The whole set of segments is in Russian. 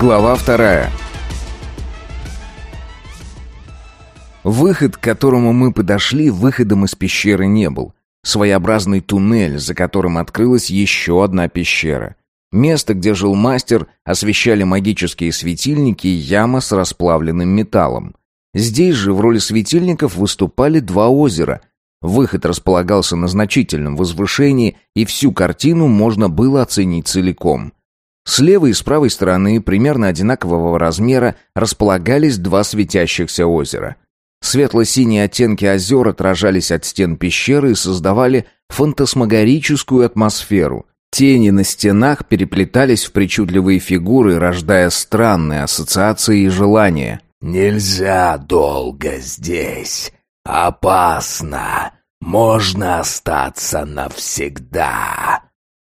Глава вторая. Выход, к которому мы подошли, выходом из пещеры не был. Своеобразный туннель, за которым открылась еще одна пещера. Место, где жил мастер, освещали магические светильники и яма с расплавленным металлом. Здесь же в роли светильников выступали два озера. Выход располагался на значительном возвышении, и всю картину можно было оценить целиком. Слева и с правой стороны, примерно одинакового размера, располагались два светящихся озера. Светло-синие оттенки озер отражались от стен пещеры и создавали фантасмагорическую атмосферу. Тени на стенах переплетались в причудливые фигуры, рождая странные ассоциации и желания. «Нельзя долго здесь. Опасно. Можно остаться навсегда».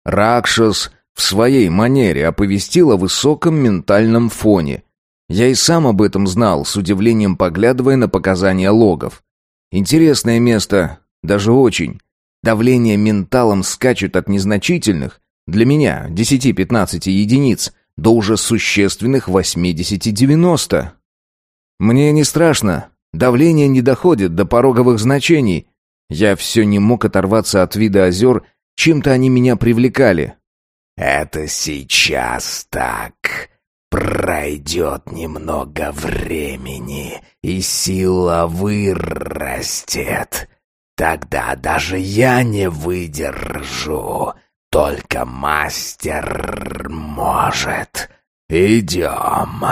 Ракшас в своей манере оповестил о высоком ментальном фоне. Я и сам об этом знал, с удивлением поглядывая на показания логов. Интересное место, даже очень. Давление менталом скачет от незначительных, для меня 10-15 единиц, до уже существенных 80-90. Мне не страшно, давление не доходит до пороговых значений. Я все не мог оторваться от вида озер, чем-то они меня привлекали. «Это сейчас так. Пройдет немного времени, и сила вырастет. Тогда даже я не выдержу. Только мастер может. Идем.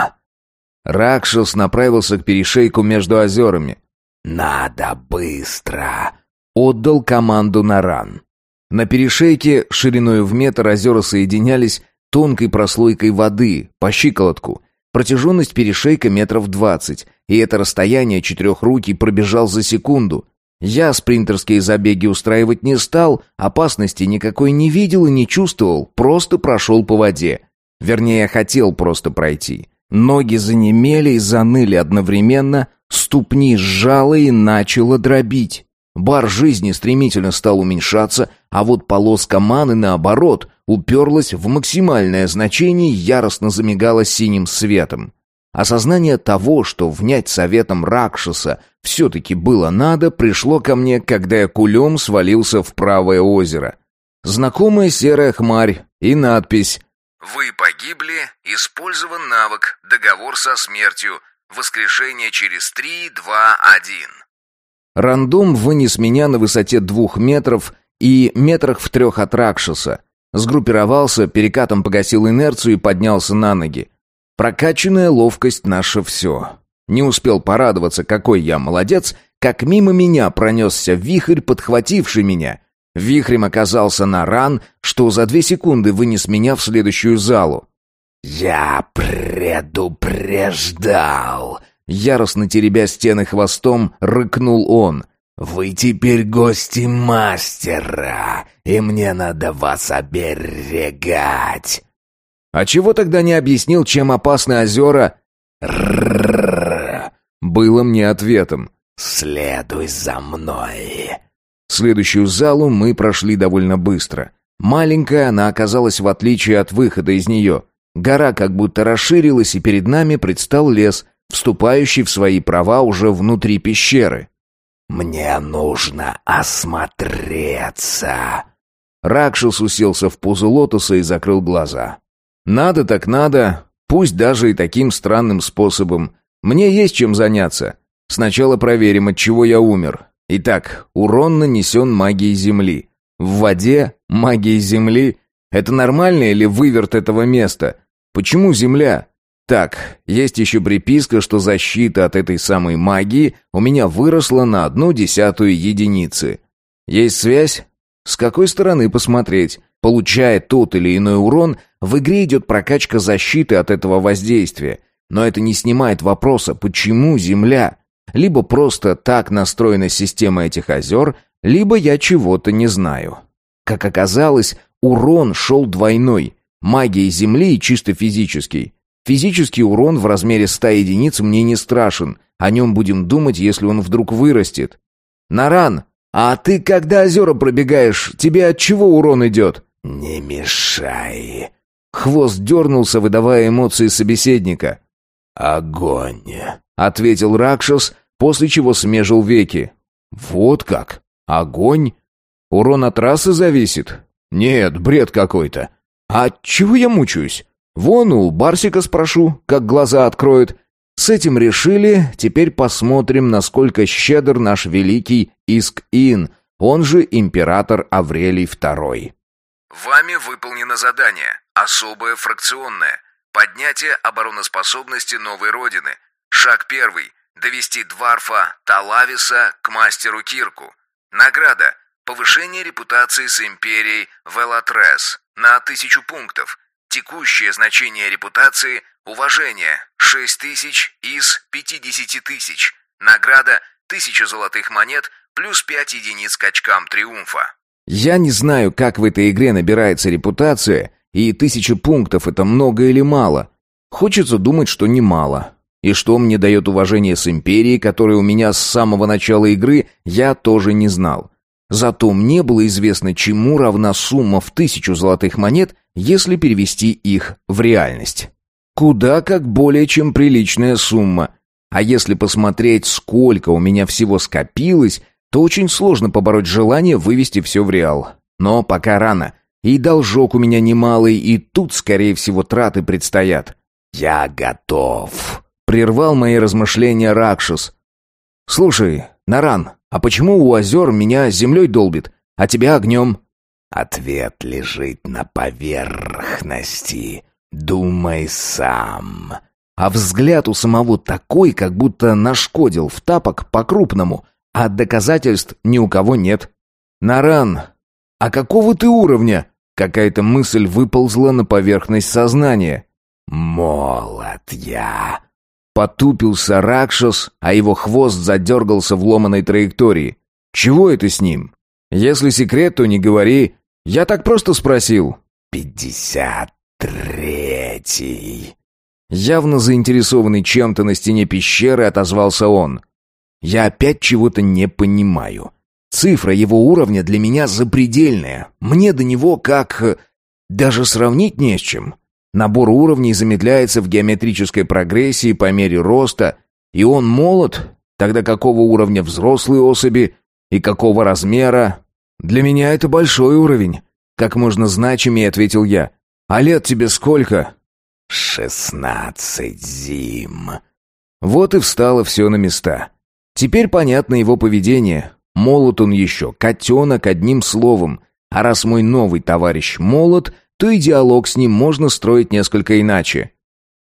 Ракшас направился к перешейку между озерами. «Надо быстро!» Отдал команду на ран. На перешейке шириной в метр озера соединялись тонкой прослойкой воды по щиколотку. Протяженность перешейка метров двадцать, и это расстояние четырехрукий пробежал за секунду. Я спринтерские забеги устраивать не стал, опасности никакой не видел и не чувствовал, просто прошел по воде. Вернее, хотел просто пройти. Ноги занемели и заныли одновременно, ступни сжало и начало дробить. Бар жизни стремительно стал уменьшаться, а вот полоска маны, наоборот, уперлась в максимальное значение и яростно замигала синим светом. Осознание того, что внять советом Ракшаса все-таки было надо, пришло ко мне, когда я кулем свалился в правое озеро. Знакомая серая хмарь и надпись «Вы погибли, использован навык, договор со смертью, воскрешение через 3, 2, 1». Рандом вынес меня на высоте двух метров и метрах в трех от Ракшаса. Сгруппировался, перекатом погасил инерцию и поднялся на ноги. Прокачанная ловкость наше все. Не успел порадоваться, какой я молодец, как мимо меня пронесся вихрь, подхвативший меня. Вихрем оказался на ран, что за две секунды вынес меня в следующую залу. «Я предупреждал!» Яростно теребя стены хвостом, рыкнул он. «Вы теперь гости мастера, и мне надо вас оберегать!» А чего тогда не объяснил, чем опасны озера? Было мне ответом. «Следуй за мной!» Следующую залу мы прошли довольно быстро. Маленькая она оказалась в отличие от выхода из нее. Гора как будто расширилась, и перед нами предстал лес, вступающий в свои права уже внутри пещеры. «Мне нужно осмотреться!» Ракшус уселся в позу лотоса и закрыл глаза. Надо так надо, пусть даже и таким странным способом. Мне есть чем заняться. Сначала проверим, от чего я умер. Итак, урон нанесен магией Земли. В воде магией Земли. Это нормально или выверт этого места? Почему Земля? Так, есть еще приписка, что защита от этой самой магии у меня выросла на одну десятую единицы. Есть связь? С какой стороны посмотреть? Получая тот или иной урон, в игре идет прокачка защиты от этого воздействия. Но это не снимает вопроса, почему Земля? Либо просто так настроена система этих озер, либо я чего-то не знаю. Как оказалось, урон шел двойной. Магией Земли и чисто физический. Физический урон в размере 100 единиц мне не страшен. О нем будем думать, если он вдруг вырастет. Наран, а ты когда озера пробегаешь, тебе от чего урон идет? «Не мешай!» Хвост дернулся, выдавая эмоции собеседника. «Огонь!» — ответил Ракшас, после чего смежил веки. «Вот как? Огонь? Урон от расы зависит? Нет, бред какой-то. А чего я мучаюсь? Вон у Барсика спрошу, как глаза откроет. С этим решили, теперь посмотрим, насколько щедр наш великий Иск-Ин, он же император Аврелий II. Вами выполнено задание. Особое фракционное. Поднятие обороноспособности новой родины. Шаг первый. Довести Дварфа Талависа к мастеру Кирку. Награда. Повышение репутации с империей Велатрес на тысячу пунктов. Текущее значение репутации – уважение 6 тысяч из 50 тысяч. Награда – тысяча золотых монет плюс 5 единиц к очкам триумфа. Я не знаю, как в этой игре набирается репутация, и тысяча пунктов это много или мало. Хочется думать, что немало. И что мне дает уважение с Империей, которая у меня с самого начала игры, я тоже не знал. Зато мне было известно, чему равна сумма в тысячу золотых монет, если перевести их в реальность. Куда как более чем приличная сумма. А если посмотреть, сколько у меня всего скопилось, то очень сложно побороть желание вывести все в реал. Но пока рано. И должок у меня немалый, и тут, скорее всего, траты предстоят. «Я готов», — прервал мои размышления Ракшус. «Слушай, Наран, а почему у озер меня землей долбит, а тебя огнем?» «Ответ лежит на поверхности. Думай сам». А взгляд у самого такой, как будто нашкодил в тапок по-крупному, а доказательств ни у кого нет. «Наран, а какого ты уровня?» Какая-то мысль выползла на поверхность сознания. «Молод я!» Потупился Ракшас, а его хвост задергался в ломаной траектории. «Чего это с ним? Если секрет, то не говори. Я так просто спросил». «Пятьдесят третий». Явно заинтересованный чем-то на стене пещеры, отозвался он. «Я опять чего-то не понимаю. Цифра его уровня для меня запредельная. Мне до него как... Э, даже сравнить не с чем. Набор уровней замедляется в геометрической прогрессии по мере роста, и он молод, тогда какого уровня взрослые особи и какого размера? Для меня это большой уровень, как можно значимее ответил я. А лет тебе сколько? Шестнадцать зим. Вот и встало все на места. Теперь понятно его поведение. Молод он еще, котенок одним словом. А раз мой новый товарищ молод, то и диалог с ним можно строить несколько иначе.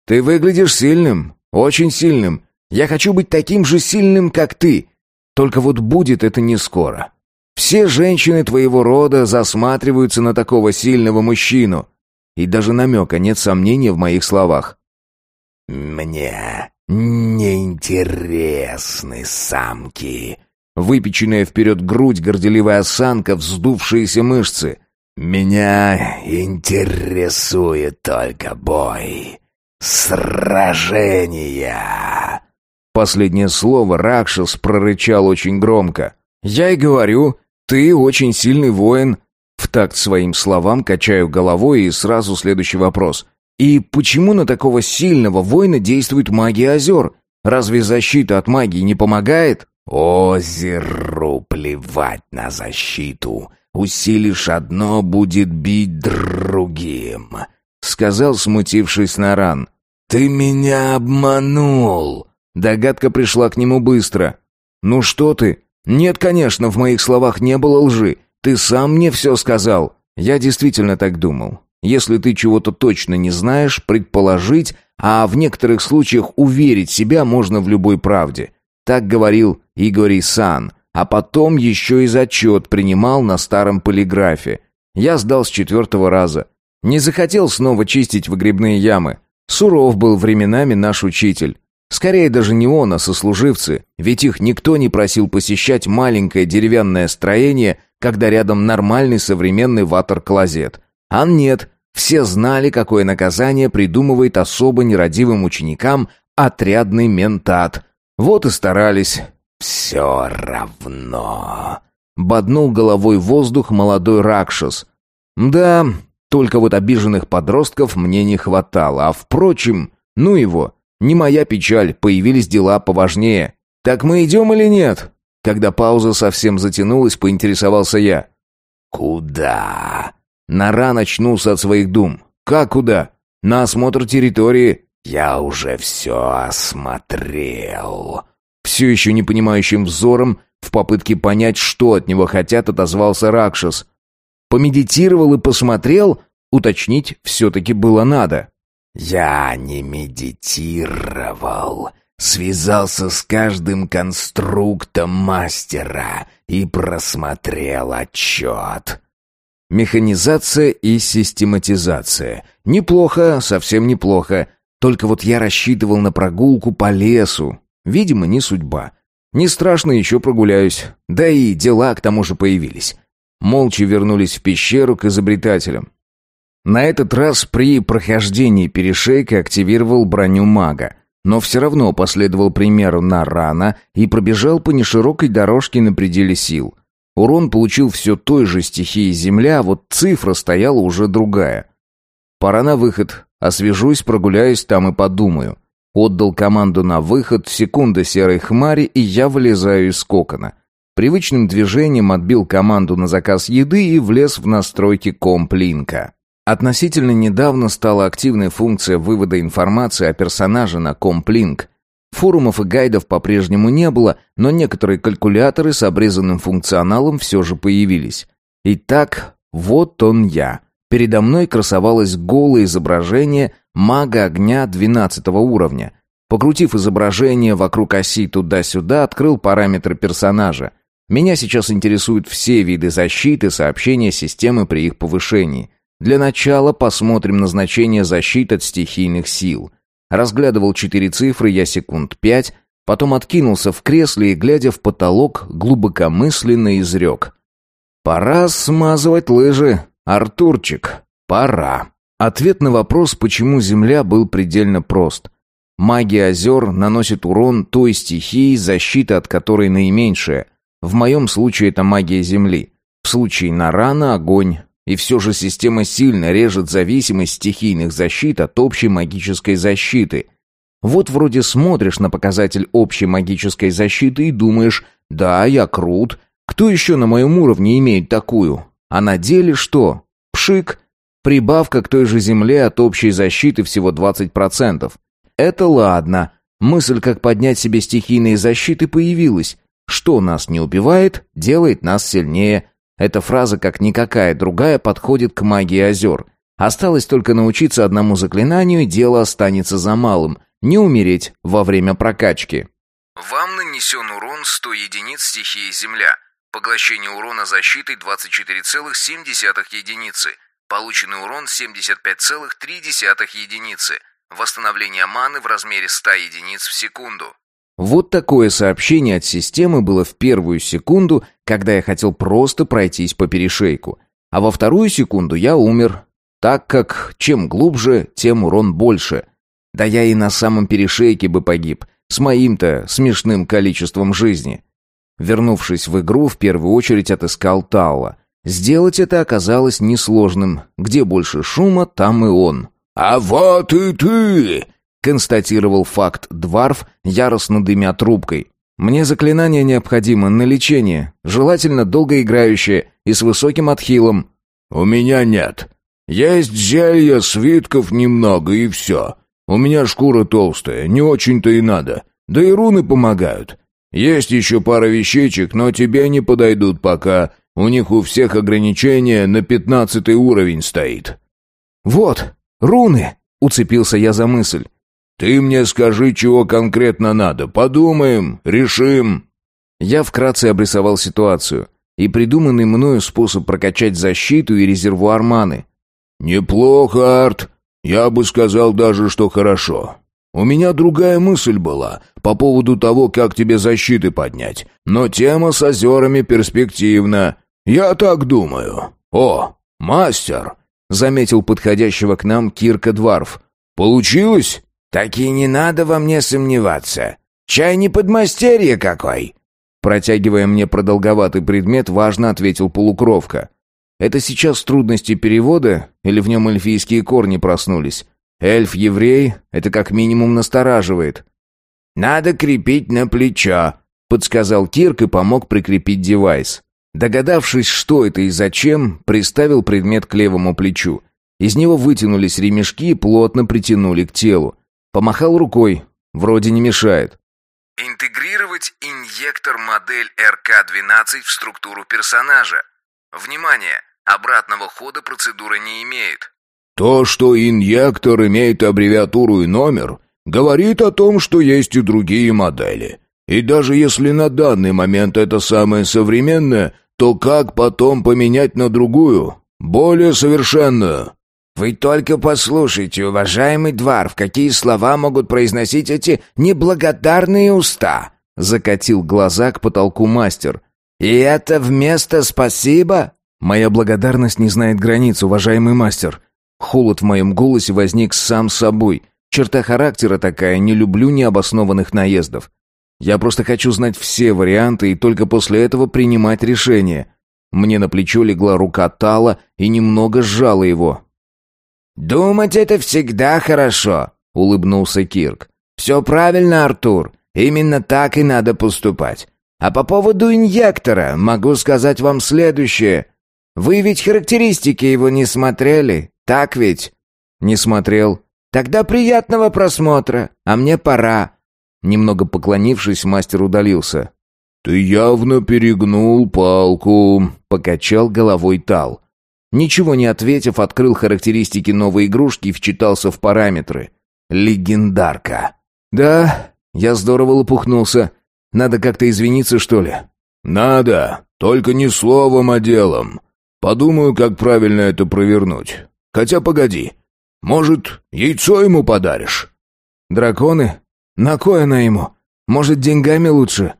«Ты выглядишь сильным, очень сильным. Я хочу быть таким же сильным, как ты. Только вот будет это не скоро. Все женщины твоего рода засматриваются на такого сильного мужчину. И даже намека нет сомнения в моих словах. «Мне неинтересны самки», Выпеченная вперед грудь, горделивая осанка, вздувшиеся мышцы. «Меня интересует только бой. Сражения!» Последнее слово Ракшас прорычал очень громко. «Я и говорю, ты очень сильный воин». В такт своим словам качаю головой и сразу следующий вопрос. «И почему на такого сильного воина действует магия озер? Разве защита от магии не помогает?» «Озеру плевать на защиту. Усилишь одно, будет бить другим», — сказал, смутившись Наран. «Ты меня обманул!» Догадка пришла к нему быстро. «Ну что ты? Нет, конечно, в моих словах не было лжи. Ты сам мне все сказал. Я действительно так думал. Если ты чего-то точно не знаешь, предположить, а в некоторых случаях уверить себя можно в любой правде. Так говорил Игорь Сан, а потом еще и зачет принимал на старом полиграфе. Я сдал с четвертого раза. Не захотел снова чистить выгребные ямы. Суров был временами наш учитель. Скорее даже не он, а сослуживцы, ведь их никто не просил посещать маленькое деревянное строение, когда рядом нормальный современный ватер-клозет. А нет, все знали, какое наказание придумывает особо нерадивым ученикам отрядный ментат. Вот и старались. «Все равно», — боднул головой воздух молодой Ракшас. «Да, Только вот обиженных подростков мне не хватало. А впрочем, ну его, не моя печаль, появились дела поважнее. «Так мы идем или нет?» Когда пауза совсем затянулась, поинтересовался я. «Куда?» Нара очнулся от своих дум. «Как куда?» «На осмотр территории». «Я уже все осмотрел». Все еще непонимающим взором, в попытке понять, что от него хотят, отозвался Ракшас. Помедитировал и посмотрел, уточнить все-таки было надо. «Я не медитировал. Связался с каждым конструктом мастера и просмотрел отчет». Механизация и систематизация. Неплохо, совсем неплохо. Только вот я рассчитывал на прогулку по лесу. Видимо, не судьба. Не страшно, еще прогуляюсь. Да и дела к тому же появились. Молча вернулись в пещеру к изобретателям. На этот раз при прохождении перешейка активировал броню мага, но все равно последовал примеру Нарана и пробежал по неширокой дорожке на пределе сил. Урон получил все той же стихии Земля, а вот цифра стояла уже другая. Пора на выход. Освежусь, прогуляюсь там и подумаю. Отдал команду на выход, секунда серой хмари, и я вылезаю из кокона. Привычным движением отбил команду на заказ еды и влез в настройки комплинка. Относительно недавно стала активной функция вывода информации о персонаже на комплинк, Форумов и гайдов по-прежнему не было, но некоторые калькуляторы с обрезанным функционалом все же появились. Итак, вот он я. Передо мной красовалось голое изображение мага огня 12 уровня. Покрутив изображение вокруг оси туда-сюда, открыл параметры персонажа. Меня сейчас интересуют все виды защиты, сообщения системы при их повышении. Для начала посмотрим назначение защиты от стихийных сил – Разглядывал четыре цифры я секунд пять, потом откинулся в кресле и, глядя в потолок, глубокомысленно изрек. «Пора смазывать лыжи, Артурчик, пора». Ответ на вопрос, почему Земля, был предельно прост. Магия озер наносит урон той стихии, защита от которой наименьшая. В моем случае это магия Земли. В случае Нарана — огонь, и все же система сильно режет зависимость стихийных защит от общей магической защиты. Вот вроде смотришь на показатель общей магической защиты и думаешь, да, я крут, кто еще на моем уровне имеет такую? А на деле что? Пшик, прибавка к той же земле от общей защиты всего 20%. Это ладно, мысль, как поднять себе стихийные защиты, появилась. Что нас не убивает, делает нас сильнее. Эта фраза, как никакая другая, подходит к магии озер. Осталось только научиться одному заклинанию, и дело останется за малым. Не умереть во время прокачки. Вам нанесен урон 100 единиц стихии Земля. Поглощение урона защитой 24,7 единицы. Полученный урон 75,3 единицы. Восстановление маны в размере 100 единиц в секунду. Вот такое сообщение от системы было в первую секунду, когда я хотел просто пройтись по перешейку. А во вторую секунду я умер, так как чем глубже, тем урон больше. Да я и на самом перешейке бы погиб, с моим-то смешным количеством жизни. Вернувшись в игру, в первую очередь отыскал Таула. Сделать это оказалось несложным. Где больше шума, там и он. «А вот и ты!» констатировал факт Дварф, яростно дымя трубкой. «Мне заклинание необходимо на лечение, желательно долгоиграющее и с высоким отхилом». «У меня нет. Есть зелья, свитков немного и все. У меня шкура толстая, не очень-то и надо. Да и руны помогают. Есть еще пара вещичек, но тебе не подойдут пока. У них у всех ограничения на пятнадцатый уровень стоит». «Вот, руны!» — уцепился я за мысль. «Ты мне скажи, чего конкретно надо. Подумаем, решим». Я вкратце обрисовал ситуацию и придуманный мною способ прокачать защиту и резервуар маны. «Неплохо, Арт. Я бы сказал даже, что хорошо. У меня другая мысль была по поводу того, как тебе защиты поднять, но тема с озерами перспективна. Я так думаю. О, мастер!» — заметил подходящего к нам Кирка Дварф. «Получилось?» «Так и не надо во мне сомневаться. Чай не подмастерье какой!» Протягивая мне продолговатый предмет, важно ответил полукровка. Это сейчас трудности перевода или в нем эльфийские корни проснулись? Эльф-еврей — это как минимум настораживает. «Надо крепить на плечо», — подсказал Кирк и помог прикрепить девайс. Догадавшись, что это и зачем, приставил предмет к левому плечу. Из него вытянулись ремешки и плотно притянули к телу. Помахал рукой. Вроде не мешает. Интегрировать инъектор модель РК-12 в структуру персонажа. Внимание! Обратного хода процедура не имеет. То, что инъектор имеет аббревиатуру и номер, говорит о том, что есть и другие модели. И даже если на данный момент это самое современное, то как потом поменять на другую, более совершенную? «Вы только послушайте, уважаемый Дварф, какие слова могут произносить эти неблагодарные уста!» Закатил глаза к потолку мастер. «И это вместо спасибо?» «Моя благодарность не знает границ, уважаемый мастер». Холод в моем голосе возник сам собой. Черта характера такая, не люблю необоснованных наездов. Я просто хочу знать все варианты и только после этого принимать решение. Мне на плечо легла рука Тала и немного сжала его. «Думать это всегда хорошо», — улыбнулся Кирк. «Все правильно, Артур. Именно так и надо поступать. А по поводу инъектора могу сказать вам следующее. Вы ведь характеристики его не смотрели, так ведь?» «Не смотрел». «Тогда приятного просмотра, а мне пора». Немного поклонившись, мастер удалился. «Ты явно перегнул палку», — покачал головой Тал. Ничего не ответив, открыл характеристики новой игрушки и вчитался в параметры. Легендарка. Да, я здорово лопухнулся. Надо как-то извиниться, что ли? Надо, только не словом, а делом. Подумаю, как правильно это провернуть. Хотя погоди. Может, яйцо ему подаришь? Драконы? На кое она ему? Может, деньгами лучше?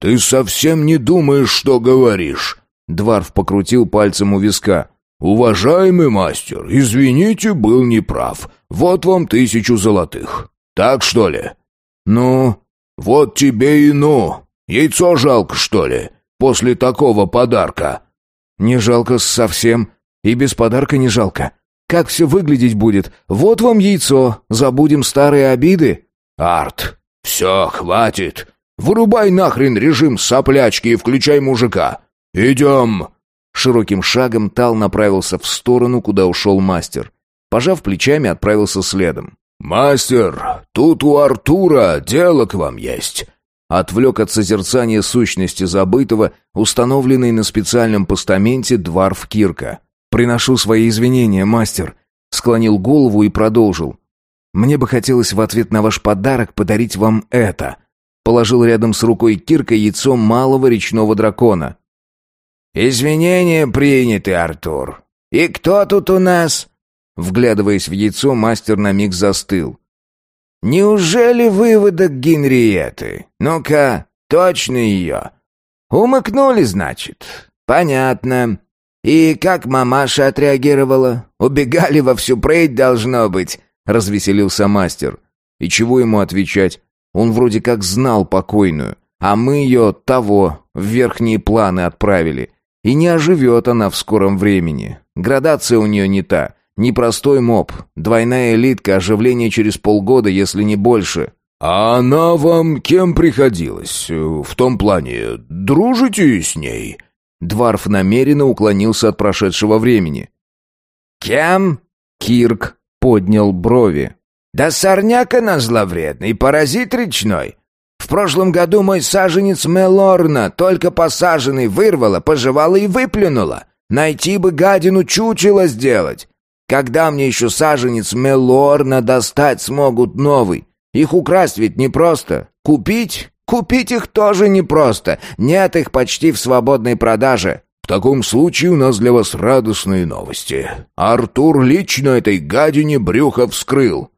Ты совсем не думаешь, что говоришь. Дварф покрутил пальцем у виска. «Уважаемый мастер, извините, был неправ. Вот вам тысячу золотых. Так что ли?» «Ну?» «Вот тебе и ну. Яйцо жалко, что ли, после такого подарка?» «Не жалко совсем. И без подарка не жалко. Как все выглядеть будет? Вот вам яйцо. Забудем старые обиды». «Арт, все, хватит. Вырубай нахрен режим соплячки и включай мужика. Идем!» Широким шагом Тал направился в сторону, куда ушел мастер. Пожав плечами, отправился следом. «Мастер, тут у Артура дело к вам есть». Отвлек от созерцания сущности забытого, установленный на специальном постаменте Дварф Кирка. «Приношу свои извинения, мастер», — склонил голову и продолжил. «Мне бы хотелось в ответ на ваш подарок подарить вам это». Положил рядом с рукой Кирка яйцо малого речного дракона. «Извинения приняты, Артур. И кто тут у нас?» Вглядываясь в яйцо, мастер на миг застыл. «Неужели выводок Генриеты? Ну-ка, точно ее?» «Умыкнули, значит? Понятно. И как мамаша отреагировала? Убегали во всю прыть, должно быть», — развеселился мастер. «И чего ему отвечать? Он вроде как знал покойную, а мы ее того в верхние планы отправили. И не оживет она в скором времени. Градация у нее не та. Непростой моб. Двойная элитка, оживление через полгода, если не больше. «А она вам кем приходилась? В том плане, дружите с ней?» Дварф намеренно уклонился от прошедшего времени. «Кем?» Кирк поднял брови. «Да сорняк она зловредный, паразит речной. В прошлом году мой саженец Мелорна, только посаженный, вырвала, пожевала и выплюнула. Найти бы гадину чучело сделать. Когда мне еще саженец Мелорна достать смогут новый? Их украсть ведь непросто. Купить? Купить их тоже непросто. Нет их почти в свободной продаже. В таком случае у нас для вас радостные новости. Артур лично этой гадине брюхо вскрыл.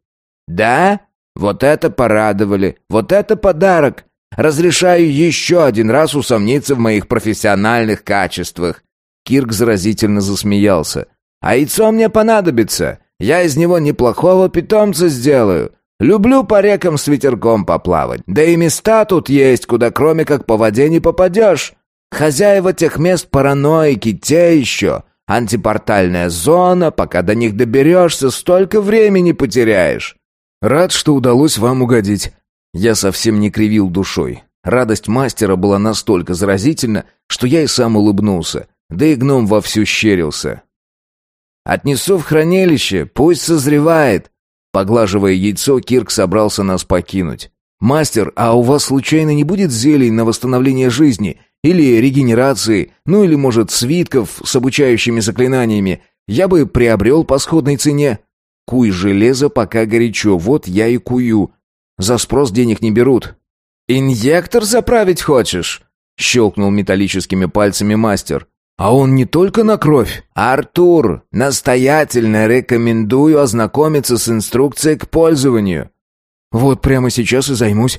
Да? Вот это порадовали, вот это подарок. Разрешаю еще один раз усомниться в моих профессиональных качествах. Кирк заразительно засмеялся. А яйцо мне понадобится. Я из него неплохого питомца сделаю. Люблю по рекам с ветерком поплавать. Да и места тут есть, куда кроме как по воде не попадешь. Хозяева тех мест параноики, те еще. антипортальная зона, пока до них доберешься, столько времени потеряешь». «Рад, что удалось вам угодить». Я совсем не кривил душой. Радость мастера была настолько заразительна, что я и сам улыбнулся, да и гном вовсю щерился. «Отнесу в хранилище, пусть созревает!» Поглаживая яйцо, Кирк собрался нас покинуть. «Мастер, а у вас случайно не будет зелий на восстановление жизни? Или регенерации? Ну или, может, свитков с обучающими заклинаниями? Я бы приобрел по сходной цене». «Куй железо, пока горячо, вот я и кую. За спрос денег не берут». «Инъектор заправить хочешь?» — щелкнул металлическими пальцами мастер. «А он не только на кровь?» «Артур, настоятельно рекомендую ознакомиться с инструкцией к пользованию». «Вот прямо сейчас и займусь.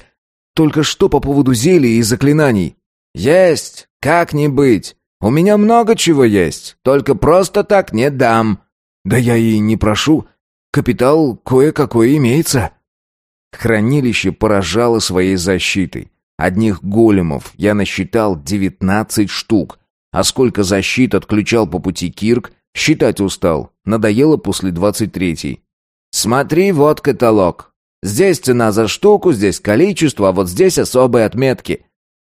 Только что по поводу зелий и заклинаний?» «Есть, как не быть. У меня много чего есть, только просто так не дам». «Да я и не прошу. Капитал кое-какой имеется». Хранилище поражало своей защитой. Одних големов я насчитал девятнадцать штук. А сколько защит отключал по пути Кирк, считать устал. Надоело после двадцать третьей. «Смотри, вот каталог. Здесь цена за штуку, здесь количество, а вот здесь особые отметки».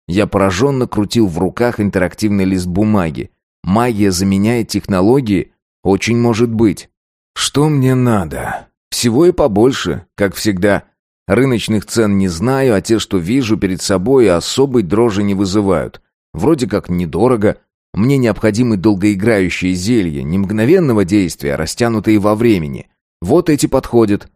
Я пораженно крутил в руках интерактивный лист бумаги. Магия заменяет технологии? Очень может быть. Что мне надо? Всего и побольше, как всегда. Рыночных цен не знаю, а те, что вижу перед собой, особой дрожи не вызывают. Вроде как недорого. Мне необходимы долгоиграющие зелья, не мгновенного действия, а растянутые во времени. Вот эти подходят.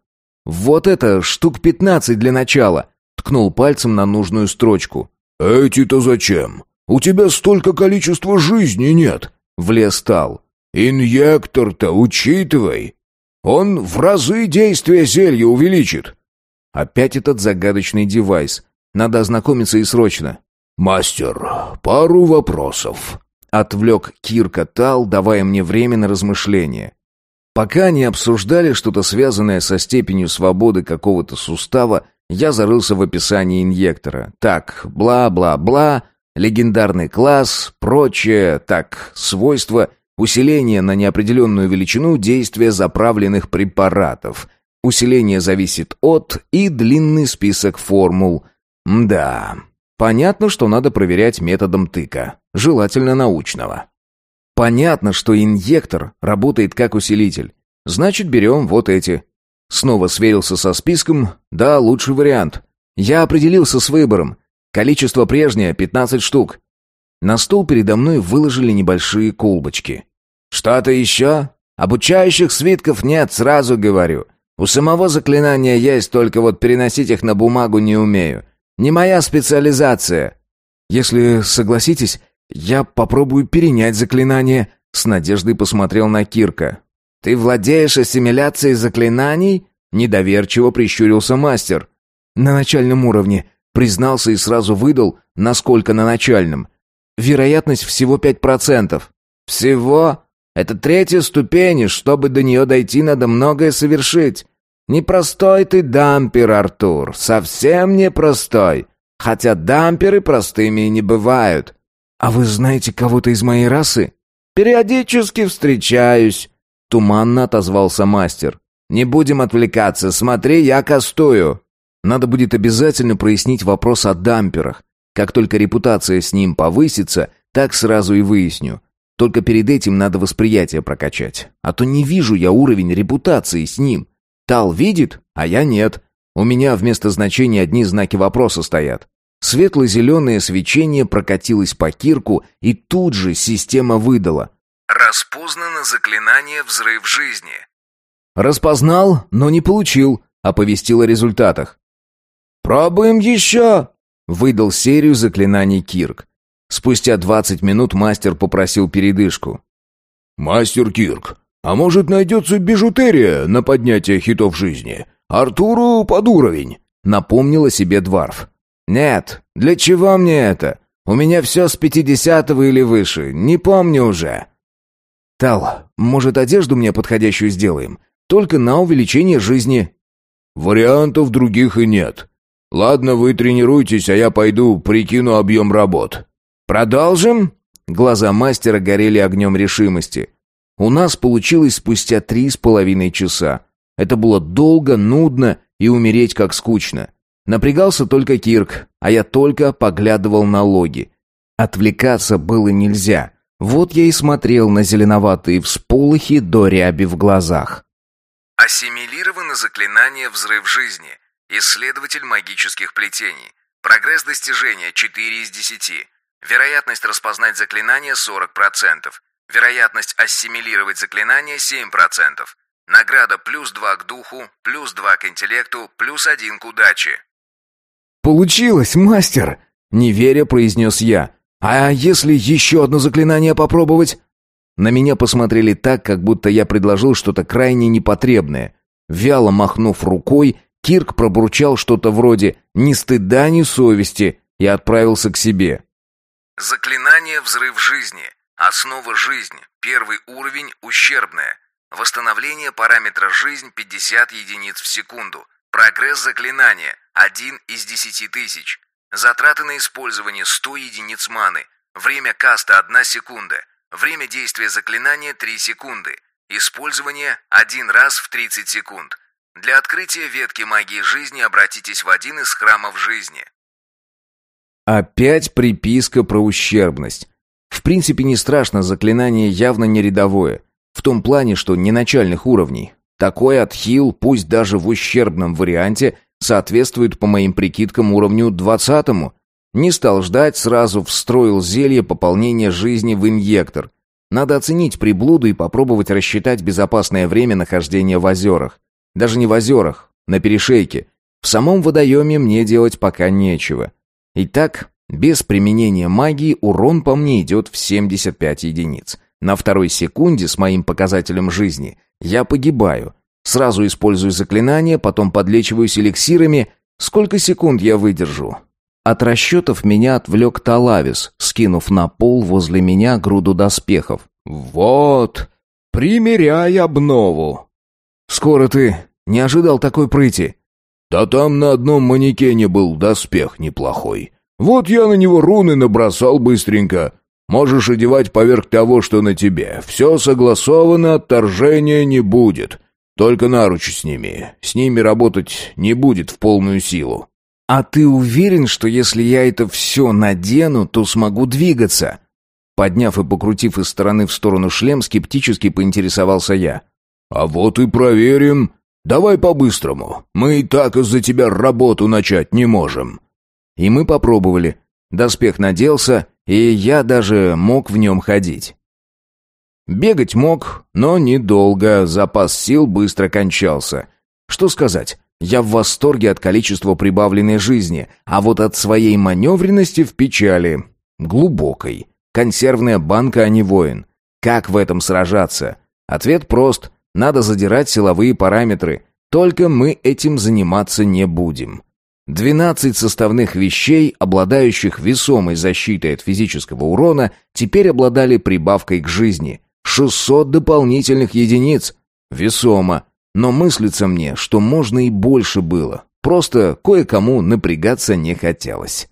Вот это штук пятнадцать для начала. Ткнул пальцем на нужную строчку. «Эти-то зачем? У тебя столько количества жизни нет!» Влез стал. «Инъектор-то учитывай! Он в разы действие зелья увеличит!» Опять этот загадочный девайс. Надо ознакомиться и срочно. «Мастер, пару вопросов», — отвлек Кирка Тал, давая мне время на размышление. Пока они обсуждали что-то связанное со степенью свободы какого-то сустава, я зарылся в описании инъектора. Так, бла-бла-бла, легендарный класс, прочее, так, свойства, усиление на неопределенную величину действия заправленных препаратов, Усиление зависит от и длинный список формул. Да, понятно, что надо проверять методом тыка, желательно научного. Понятно, что инъектор работает как усилитель. Значит, берем вот эти. Снова сверился со списком. Да, лучший вариант. Я определился с выбором. Количество прежнее — 15 штук. На стол передо мной выложили небольшие колбочки. «Что-то еще? Обучающих свитков нет, сразу говорю. У самого заклинания есть, только вот переносить их на бумагу не умею. Не моя специализация. Если согласитесь, я попробую перенять заклинание. С надеждой посмотрел на Кирка. Ты владеешь ассимиляцией заклинаний? Недоверчиво прищурился мастер. На начальном уровне. Признался и сразу выдал, насколько на начальном. Вероятность всего пять процентов. Всего? Это третья ступень, и чтобы до нее дойти, надо многое совершить. Непростой ты дампер, Артур, совсем непростой. Хотя дамперы простыми и не бывают. А вы знаете кого-то из моей расы? Периодически встречаюсь, туманно отозвался мастер. Не будем отвлекаться, смотри, я кастую. Надо будет обязательно прояснить вопрос о дамперах. Как только репутация с ним повысится, так сразу и выясню. Только перед этим надо восприятие прокачать. А то не вижу я уровень репутации с ним. Тал видит, а я нет. У меня вместо значения одни знаки вопроса стоят. Светло-зеленое свечение прокатилось по кирку, и тут же система выдала. «Распознано заклинание «Взрыв жизни». «Распознал, но не получил», — оповестил о результатах. «Пробуем еще», — выдал серию заклинаний Кирк. Спустя двадцать минут мастер попросил передышку. «Мастер Кирк, а может найдется бижутерия на поднятие хитов жизни? Артуру под уровень?» Напомнил о себе Дварф. «Нет, для чего мне это? У меня все с пятидесятого или выше, не помню уже». «Тал, может, одежду мне подходящую сделаем? Только на увеличение жизни». «Вариантов других и нет. Ладно, вы тренируйтесь, а я пойду прикину объем работ». «Продолжим?» Глаза мастера горели огнем решимости. у нас получилось спустя три с половиной часа. Это было долго, нудно и умереть как скучно. Напрягался только Кирк, а я только поглядывал на логи. Отвлекаться было нельзя. Вот я и смотрел на зеленоватые всполохи до ряби в глазах. Ассимилировано заклинание «Взрыв жизни». Исследователь магических плетений. Прогресс достижения 4 из 10. Вероятность распознать заклинание 40%. Вероятность ассимилировать заклинание 7%. Награда плюс 2 к духу, плюс 2 к интеллекту, плюс 1 к удаче. «Получилось, мастер!» — неверя произнес я. «А если еще одно заклинание попробовать?» На меня посмотрели так, как будто я предложил что-то крайне непотребное. Вяло махнув рукой, Кирк пробурчал что-то вроде «ни стыда, ни совести» и отправился к себе. Заклинание «Взрыв жизни». Основа жизни. Первый уровень ущербная. Восстановление параметра жизнь 50 единиц в секунду. Прогресс заклинания 1 из 10 тысяч. Затраты на использование 100 единиц маны. Время каста 1 секунда. Время действия заклинания 3 секунды. Использование 1 раз в 30 секунд. Для открытия ветки магии жизни обратитесь в один из храмов жизни. Опять приписка про ущербность. В принципе, не страшно, заклинание явно не рядовое. В том плане, что не начальных уровней. Такой отхил, пусть даже в ущербном варианте, соответствует, по моим прикидкам, уровню двадцатому. Не стал ждать, сразу встроил зелье пополнения жизни в инъектор. Надо оценить приблуду и попробовать рассчитать безопасное время нахождения в озерах. Даже не в озерах, на перешейке. В самом водоеме мне делать пока нечего. Итак, без применения магии урон по мне идет в 75 единиц. На второй секунде с моим показателем жизни я погибаю. Сразу использую заклинание, потом подлечиваюсь эликсирами. Сколько секунд я выдержу? От расчетов меня отвлек Талавис, скинув на пол возле меня груду доспехов. «Вот, примеряй обнову». «Скоро ты. Не ожидал такой прыти». «Да там на одном манекене был доспех неплохой. Вот я на него руны набросал быстренько. Можешь одевать поверх того, что на тебе. Все согласовано, отторжения не будет. Только наручи сними. С ними работать не будет в полную силу». «А ты уверен, что если я это все надену, то смогу двигаться?» Подняв и покрутив из стороны в сторону шлем, скептически поинтересовался я. «А вот и проверим. Давай по-быстрому. Мы и так из-за тебя работу начать не можем». И мы попробовали. Доспех наделся, и я даже мог в нем ходить. Бегать мог, но недолго, запас сил быстро кончался. Что сказать, я в восторге от количества прибавленной жизни, а вот от своей маневренности в печали. Глубокой. Консервная банка, а не воин. Как в этом сражаться? Ответ прост. Надо задирать силовые параметры. Только мы этим заниматься не будем. 12 составных вещей, обладающих весомой защитой от физического урона, теперь обладали прибавкой к жизни. 600 дополнительных единиц. Весомо. Но мыслится мне, что можно и больше было. Просто кое-кому напрягаться не хотелось.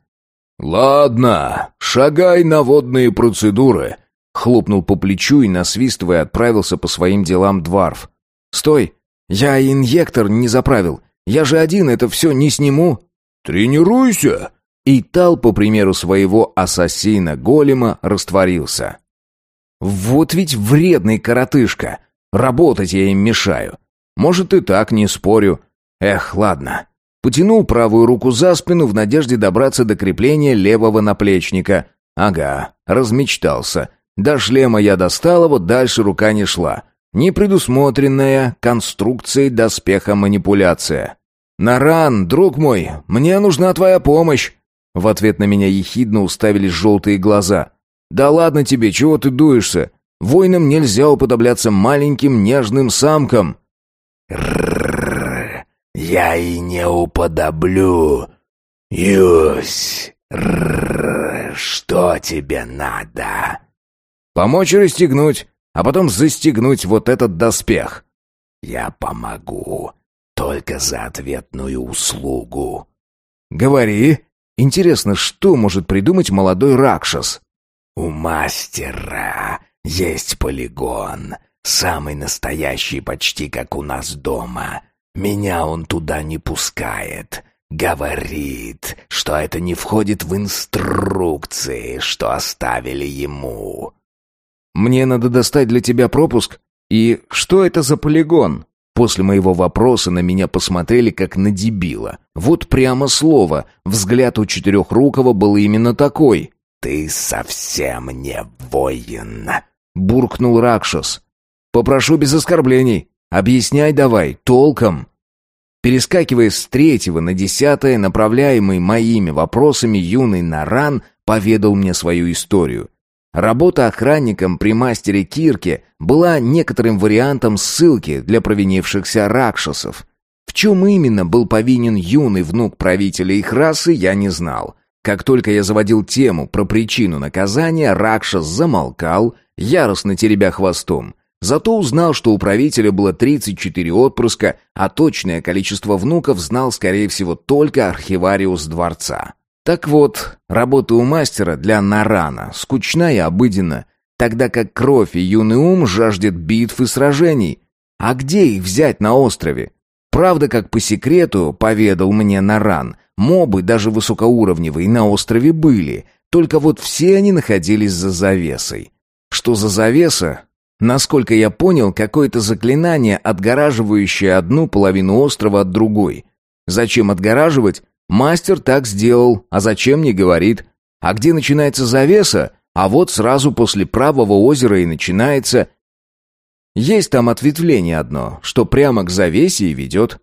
«Ладно, шагай на водные процедуры», — хлопнул по плечу и, насвистывая, отправился по своим делам Дварф. «Стой! Я инъектор не заправил. Я же один это все не сниму». «Тренируйся!» И Тал, по примеру своего ассасина-голема, растворился. «Вот ведь вредный коротышка! Работать я им мешаю. Может и так, не спорю. Эх, ладно». Потянул правую руку за спину в надежде добраться до крепления левого наплечника. Ага, размечтался. До шлема я достал, вот дальше рука не шла. Непредусмотренная конструкцией доспеха манипуляция. «Наран, друг мой, мне нужна твоя помощь!» В ответ на меня ехидно уставились желтые глаза. «Да ладно тебе, чего ты дуешься? Воинам нельзя уподобляться маленьким нежным самкам!» «Ррррр, я и не уподоблю! Юсь, ррррр, что тебе надо?» «Помочь расстегнуть, а потом застегнуть вот этот доспех». «Я помогу, только за ответную услугу». «Говори. Интересно, что может придумать молодой Ракшас?» «У мастера есть полигон. Самый настоящий, почти как у нас дома. Меня он туда не пускает. Говорит, что это не входит в инструкции, что оставили ему. Мне надо достать для тебя пропуск. И что это за полигон? После моего вопроса на меня посмотрели как на дебила. Вот прямо слово. Взгляд у Четырехрукого был именно такой. «Ты совсем не воин», — буркнул Ракшас. «Попрошу без оскорблений. Объясняй давай, толком». Перескакивая с третьего на десятое, направляемый моими вопросами, юный Наран поведал мне свою историю. Работа охранником при мастере Кирке была некоторым вариантом ссылки для провинившихся ракшасов. В чем именно был повинен юный внук правителя их расы, я не знал. Как только я заводил тему про причину наказания, Ракшас замолкал, яростно теребя хвостом. Зато узнал, что у правителя было 34 отпрыска, а точное количество внуков знал, скорее всего, только архивариус дворца. Так вот, работа у мастера для Нарана скучна и обыденна, тогда как кровь и юный ум жаждет битв и сражений. А где их взять на острове? Правда, как по секрету поведал мне Наран, мобы даже высокоуровневые на острове были, только вот все они находились за завесой. Что за завеса? Насколько я понял, какое-то заклинание, отгораживающее одну половину острова от другой. Зачем отгораживать? Мастер так сделал, а зачем не говорит. А где начинается завеса? А вот сразу после правого озера и начинается... Есть там ответвление одно, что прямо к завесе и ведет.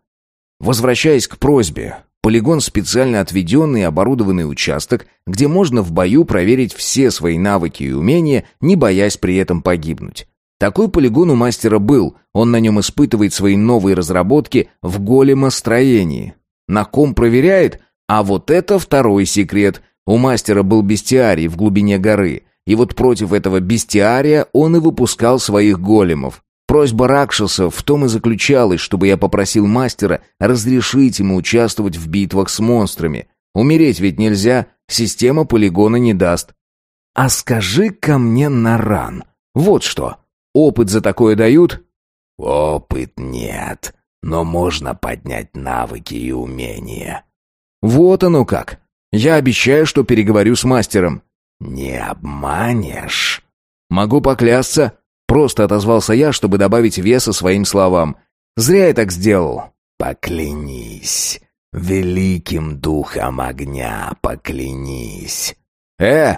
Возвращаясь к просьбе, полигон специально отведенный и оборудованный участок, где можно в бою проверить все свои навыки и умения, не боясь при этом погибнуть. Такой полигон у мастера был, он на нем испытывает свои новые разработки в големостроении. На ком проверяет? А вот это второй секрет. У мастера был бестиарий в глубине горы. И вот против этого бестиария он и выпускал своих големов. Просьба Ракшаса в том и заключалась, чтобы я попросил мастера разрешить ему участвовать в битвах с монстрами. Умереть ведь нельзя, система полигона не даст. А скажи ко мне, Наран, вот что, опыт за такое дают? Опыт нет, но можно поднять навыки и умения. Вот оно как. Я обещаю, что переговорю с мастером. Не обманешь. Могу поклясться. Просто отозвался я, чтобы добавить веса своим словам. Зря я так сделал. Поклянись. Великим духом огня поклянись. Э,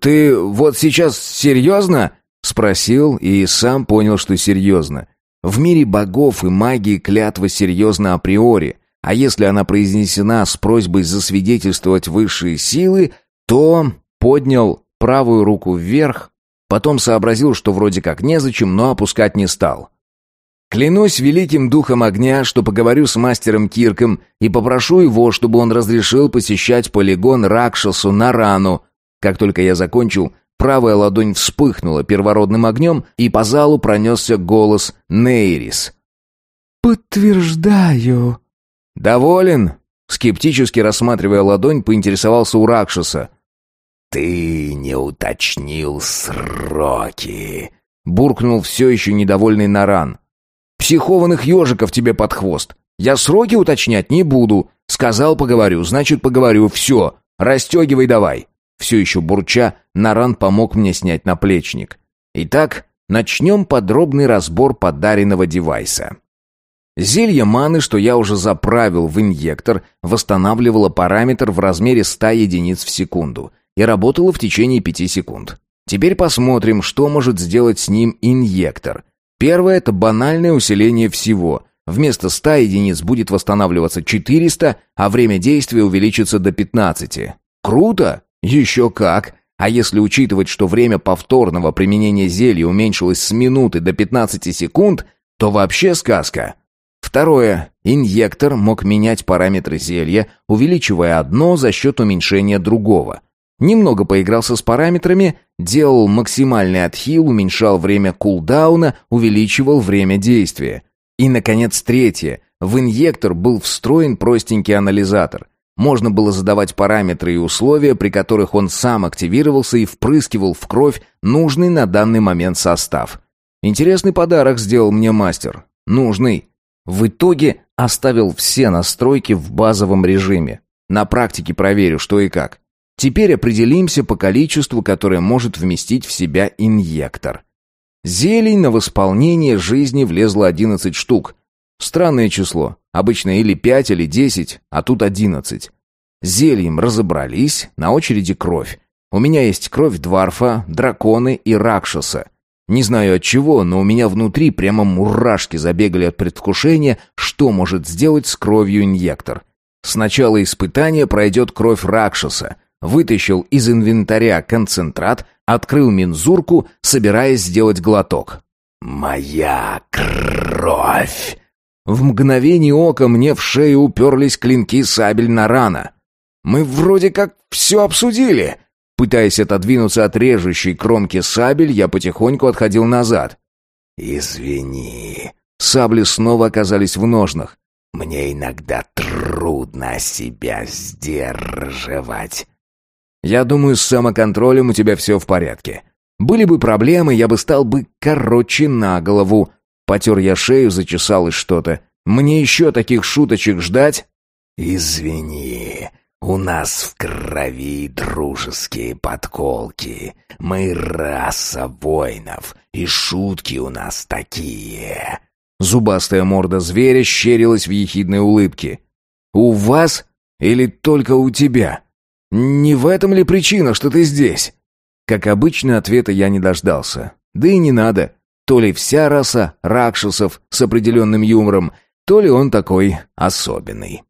ты вот сейчас серьезно? Спросил и сам понял, что серьезно. В мире богов и магии клятва серьезна априори, а если она произнесена с просьбой засвидетельствовать высшие силы, то поднял правую руку вверх, потом сообразил, что вроде как незачем, но опускать не стал. Клянусь великим духом огня, что поговорю с мастером Кирком и попрошу его, чтобы он разрешил посещать полигон Ракшасу на рану. Как только я закончил, Правая ладонь вспыхнула первородным огнем, и по залу пронесся голос Нейрис. «Подтверждаю». «Доволен?» Скептически рассматривая ладонь, поинтересовался у Ракшаса. «Ты не уточнил сроки», — буркнул все еще недовольный Наран. «Психованных ежиков тебе под хвост. Я сроки уточнять не буду. Сказал, поговорю, значит, поговорю. Все, расстегивай давай». Все еще бурча, Наран помог мне снять наплечник. Итак, начнем подробный разбор подаренного девайса. Зелье маны, что я уже заправил в инъектор, восстанавливало параметр в размере 100 единиц в секунду и работало в течение 5 секунд. Теперь посмотрим, что может сделать с ним инъектор. Первое – это банальное усиление всего. Вместо 100 единиц будет восстанавливаться 400, а время действия увеличится до 15. Круто! Еще как! А если учитывать, что время повторного применения зелья уменьшилось с минуты до 15 секунд, то вообще сказка. Второе. Инъектор мог менять параметры зелья, увеличивая одно за счет уменьшения другого. Немного поигрался с параметрами, делал максимальный отхил, уменьшал время кулдауна, увеличивал время действия. И, наконец, третье. В инъектор был встроен простенький анализатор – можно было задавать параметры и условия, при которых он сам активировался и впрыскивал в кровь нужный на данный момент состав. Интересный подарок сделал мне мастер. Нужный. В итоге оставил все настройки в базовом режиме. На практике проверю, что и как. Теперь определимся по количеству, которое может вместить в себя инъектор. Зелий на восполнение жизни влезло 11 штук. Странное число. Обычно или 5, или 10, а тут 11. Зельем разобрались, на очереди кровь. У меня есть кровь дварфа, драконы и ракшаса. Не знаю от чего, но у меня внутри прямо мурашки забегали от предвкушения, что может сделать с кровью инъектор. Сначала испытание пройдет кровь Ракшаса. Вытащил из инвентаря концентрат, открыл мензурку, собираясь сделать глоток. «Моя кровь!» В мгновение ока мне в шею уперлись клинки сабель на рана. «Мы вроде как все обсудили!» Пытаясь отодвинуться от режущей кромки сабель, я потихоньку отходил назад. «Извини». Сабли снова оказались в ножнах. «Мне иногда трудно себя сдерживать». «Я думаю, с самоконтролем у тебя все в порядке. Были бы проблемы, я бы стал бы короче на голову». Потер я шею, зачесалось что-то. «Мне еще таких шуточек ждать?» «Извини, у нас в крови дружеские подколки. Мы раса воинов, и шутки у нас такие. Зубастая морда зверя щерилась в ехидной улыбке. У вас или только у тебя? Не в этом ли причина, что ты здесь? Как обычно, ответа я не дождался. Да и не надо. То ли вся раса ракшасов с определенным юмором, то ли он такой особенный.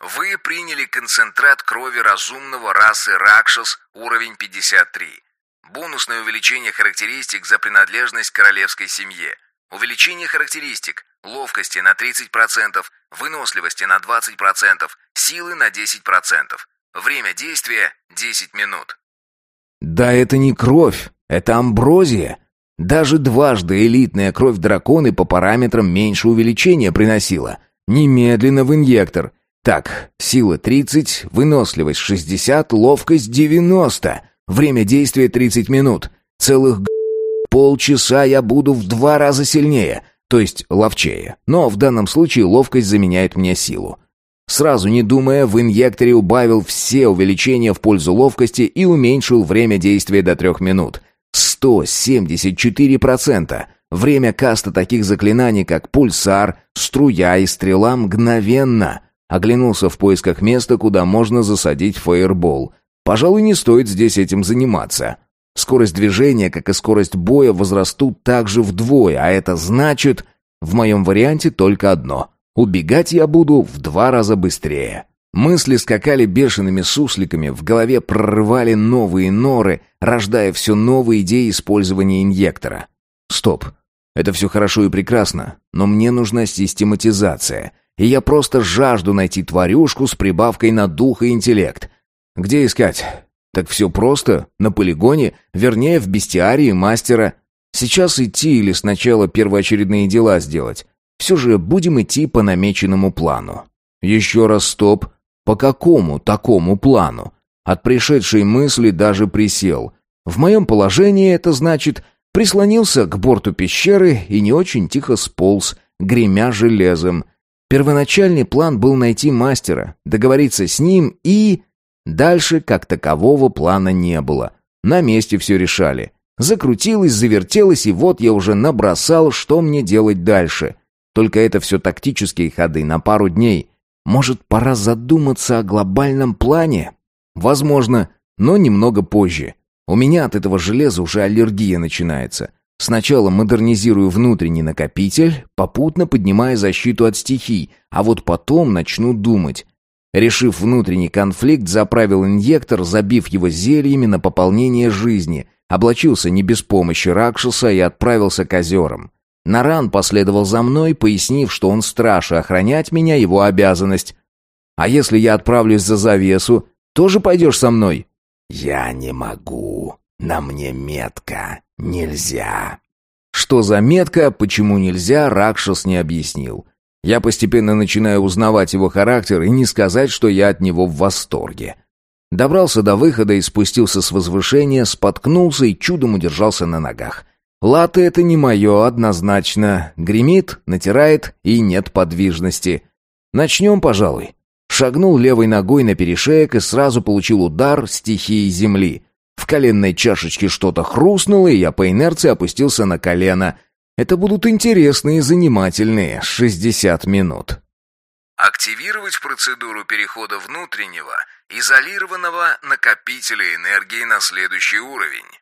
Вы приняли концентрат крови разумного расы Ракшас, уровень 53. Бонусное увеличение характеристик за принадлежность к королевской семье. Увеличение характеристик. Ловкости на 30%, выносливости на 20%, силы на 10%. Время действия 10 минут. Да это не кровь, это амброзия. Даже дважды элитная кровь драконы по параметрам меньше увеличения приносила. Немедленно в инъектор – так, сила 30, выносливость 60, ловкость 90. Время действия 30 минут. Целых полчаса я буду в два раза сильнее, то есть ловчее. Но в данном случае ловкость заменяет мне силу. Сразу не думая, в инъекторе убавил все увеличения в пользу ловкости и уменьшил время действия до трех минут. 174%. Время каста таких заклинаний, как пульсар, струя и стрела мгновенно – Оглянулся в поисках места, куда можно засадить фаербол. Пожалуй, не стоит здесь этим заниматься. Скорость движения, как и скорость боя, возрастут также вдвое, а это значит, в моем варианте только одно. Убегать я буду в два раза быстрее. Мысли скакали бешеными сусликами, в голове прорывали новые норы, рождая все новые идеи использования инъектора. Стоп. Это все хорошо и прекрасно, но мне нужна систематизация и я просто жажду найти тварюшку с прибавкой на дух и интеллект. Где искать? Так все просто, на полигоне, вернее, в бестиарии мастера. Сейчас идти или сначала первоочередные дела сделать? Все же будем идти по намеченному плану. Еще раз стоп. По какому такому плану? От пришедшей мысли даже присел. В моем положении это значит, прислонился к борту пещеры и не очень тихо сполз, гремя железом, Первоначальный план был найти мастера, договориться с ним и... Дальше, как такового, плана не было. На месте все решали. Закрутилось, завертелось, и вот я уже набросал, что мне делать дальше. Только это все тактические ходы на пару дней. Может, пора задуматься о глобальном плане? Возможно, но немного позже. У меня от этого железа уже аллергия начинается. Сначала модернизирую внутренний накопитель, попутно поднимая защиту от стихий, а вот потом начну думать. Решив внутренний конфликт, заправил инъектор, забив его зельями на пополнение жизни, облачился не без помощи Ракшаса и отправился к озерам. Наран последовал за мной, пояснив, что он страж и охранять меня его обязанность. «А если я отправлюсь за завесу, тоже пойдешь со мной?» «Я не могу. На мне метка. «Нельзя». Что за метка, почему нельзя, Ракшас не объяснил. Я постепенно начинаю узнавать его характер и не сказать, что я от него в восторге. Добрался до выхода и спустился с возвышения, споткнулся и чудом удержался на ногах. Латы это не мое, однозначно. Гремит, натирает и нет подвижности. Начнем, пожалуй. Шагнул левой ногой на перешеек и сразу получил удар стихии земли. В коленной чашечке что-то хрустнуло, и я по инерции опустился на колено. Это будут интересные и занимательные 60 минут. Активировать процедуру перехода внутреннего, изолированного накопителя энергии на следующий уровень.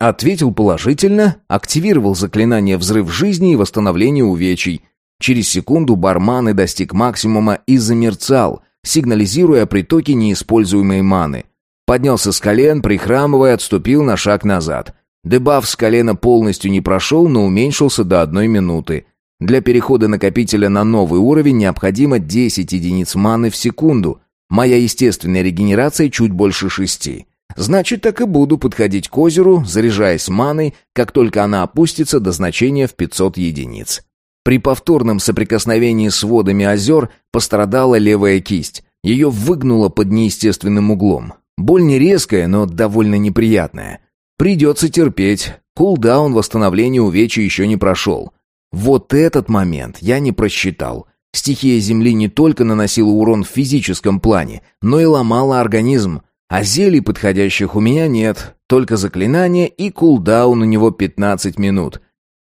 Ответил положительно, активировал заклинание «Взрыв жизни» и восстановление увечий. Через секунду барманы достиг максимума и замерцал, сигнализируя о притоке неиспользуемой маны. Поднялся с колен, прихрамывая, отступил на шаг назад. Дебаф с колена полностью не прошел, но уменьшился до одной минуты. Для перехода накопителя на новый уровень необходимо 10 единиц маны в секунду. Моя естественная регенерация чуть больше шести. Значит, так и буду подходить к озеру, заряжаясь маной, как только она опустится до значения в 500 единиц. При повторном соприкосновении с водами озер пострадала левая кисть. Ее выгнуло под неестественным углом. Боль не резкая, но довольно неприятная. Придется терпеть. Кулдаун восстановления увечья еще не прошел. Вот этот момент я не просчитал. Стихия Земли не только наносила урон в физическом плане, но и ломала организм. А зелий подходящих у меня нет, только заклинание и кулдаун у него 15 минут.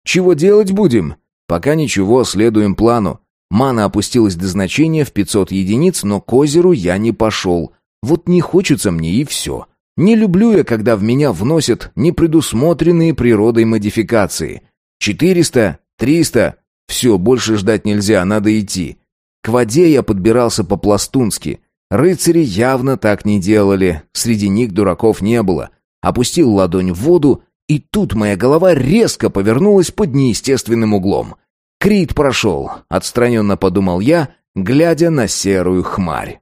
Чего делать будем? Пока ничего, следуем плану. Мана опустилась до значения в 500 единиц, но к озеру я не пошел. Вот не хочется мне и все. Не люблю я, когда в меня вносят непредусмотренные природой модификации. 400, 300, все, больше ждать нельзя, надо идти. К воде я подбирался по-пластунски. Рыцари явно так не делали, среди них дураков не было. Опустил ладонь в воду и тут моя голова резко повернулась под неестественным углом. Крит прошел, отстраненно подумал я, глядя на серую хмарь.